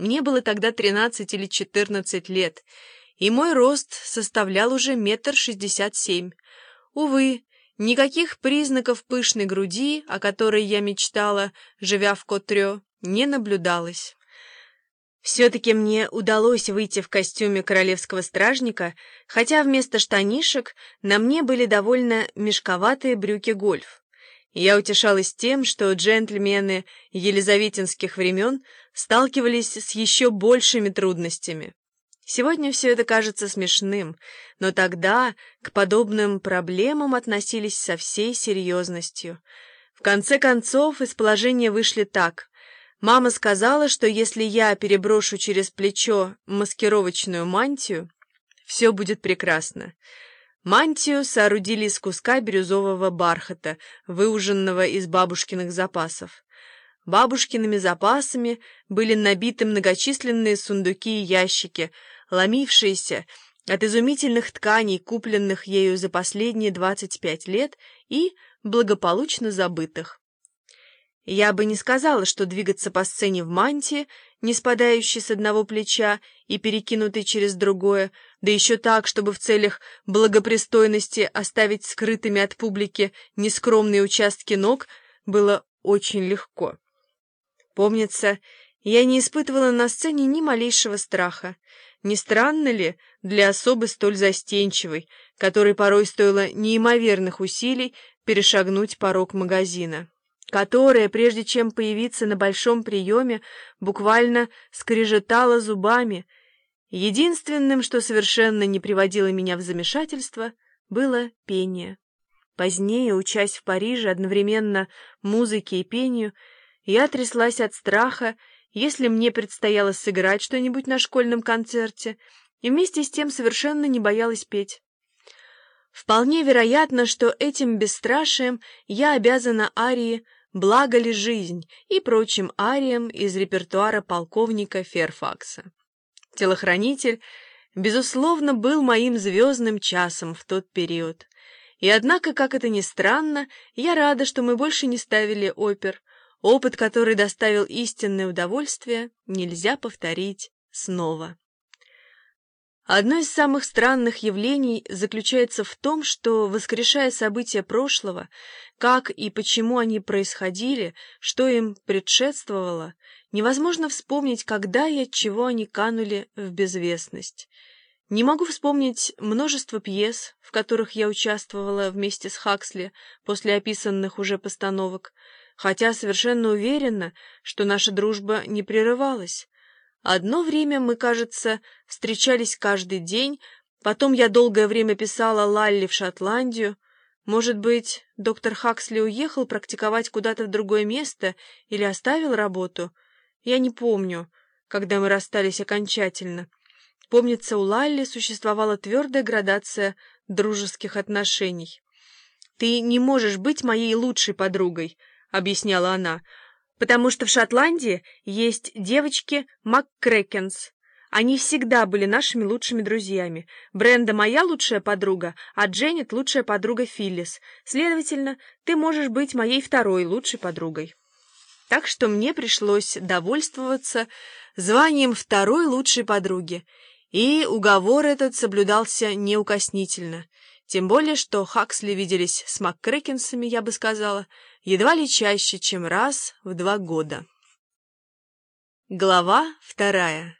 Мне было тогда 13 или 14 лет, и мой рост составлял уже метр шестьдесят семь. Увы, никаких признаков пышной груди, о которой я мечтала, живя в Котрё, не наблюдалось. Все-таки мне удалось выйти в костюме королевского стражника, хотя вместо штанишек на мне были довольно мешковатые брюки гольф. Я утешалась тем, что джентльмены елизаветинских времен сталкивались с еще большими трудностями. Сегодня все это кажется смешным, но тогда к подобным проблемам относились со всей серьезностью. В конце концов, из положения вышли так. Мама сказала, что если я переброшу через плечо маскировочную мантию, все будет прекрасно. Мантию соорудили из куска бирюзового бархата, выуженного из бабушкиных запасов. Бабушкиными запасами были набиты многочисленные сундуки и ящики, ломившиеся от изумительных тканей, купленных ею за последние 25 лет и благополучно забытых. Я бы не сказала, что двигаться по сцене в мантии, не спадающей с одного плеча и перекинутой через другое, да еще так, чтобы в целях благопристойности оставить скрытыми от публики нескромные участки ног, было очень легко. Помнится, я не испытывала на сцене ни малейшего страха. Не странно ли для особы столь застенчивой, которой порой стоило неимоверных усилий перешагнуть порог магазина? которая, прежде чем появиться на большом приеме, буквально скрежетала зубами. Единственным, что совершенно не приводило меня в замешательство, было пение. Позднее, учась в Париже одновременно музыке и пению, я тряслась от страха, если мне предстояло сыграть что-нибудь на школьном концерте, и вместе с тем совершенно не боялась петь. Вполне вероятно, что этим бесстрашием я обязана Арии «Благо ли жизнь» и прочим ариям из репертуара полковника Ферфакса. Телохранитель, безусловно, был моим звездным часом в тот период. И однако, как это ни странно, я рада, что мы больше не ставили опер. Опыт, который доставил истинное удовольствие, нельзя повторить снова. Одно из самых странных явлений заключается в том, что, воскрешая события прошлого, как и почему они происходили, что им предшествовало, невозможно вспомнить, когда и от чего они канули в безвестность. Не могу вспомнить множество пьес, в которых я участвовала вместе с Хаксли после описанных уже постановок, хотя совершенно уверена, что наша дружба не прерывалась. Одно время мы, кажется, встречались каждый день, потом я долгое время писала Лалли в Шотландию. Может быть, доктор Хаксли уехал практиковать куда-то в другое место или оставил работу? Я не помню, когда мы расстались окончательно. Помнится, у Лалли существовала твердая градация дружеских отношений. «Ты не можешь быть моей лучшей подругой», — объясняла она, — потому что в Шотландии есть девочки МакКрэкенс. Они всегда были нашими лучшими друзьями. Бренда моя лучшая подруга, а Дженнет лучшая подруга Филлис. Следовательно, ты можешь быть моей второй лучшей подругой. Так что мне пришлось довольствоваться званием второй лучшей подруги, и уговор этот соблюдался неукоснительно. Тем более, что Хаксли виделись с МакКрэкенсами, я бы сказала, едва ли чаще, чем раз в два года. Глава вторая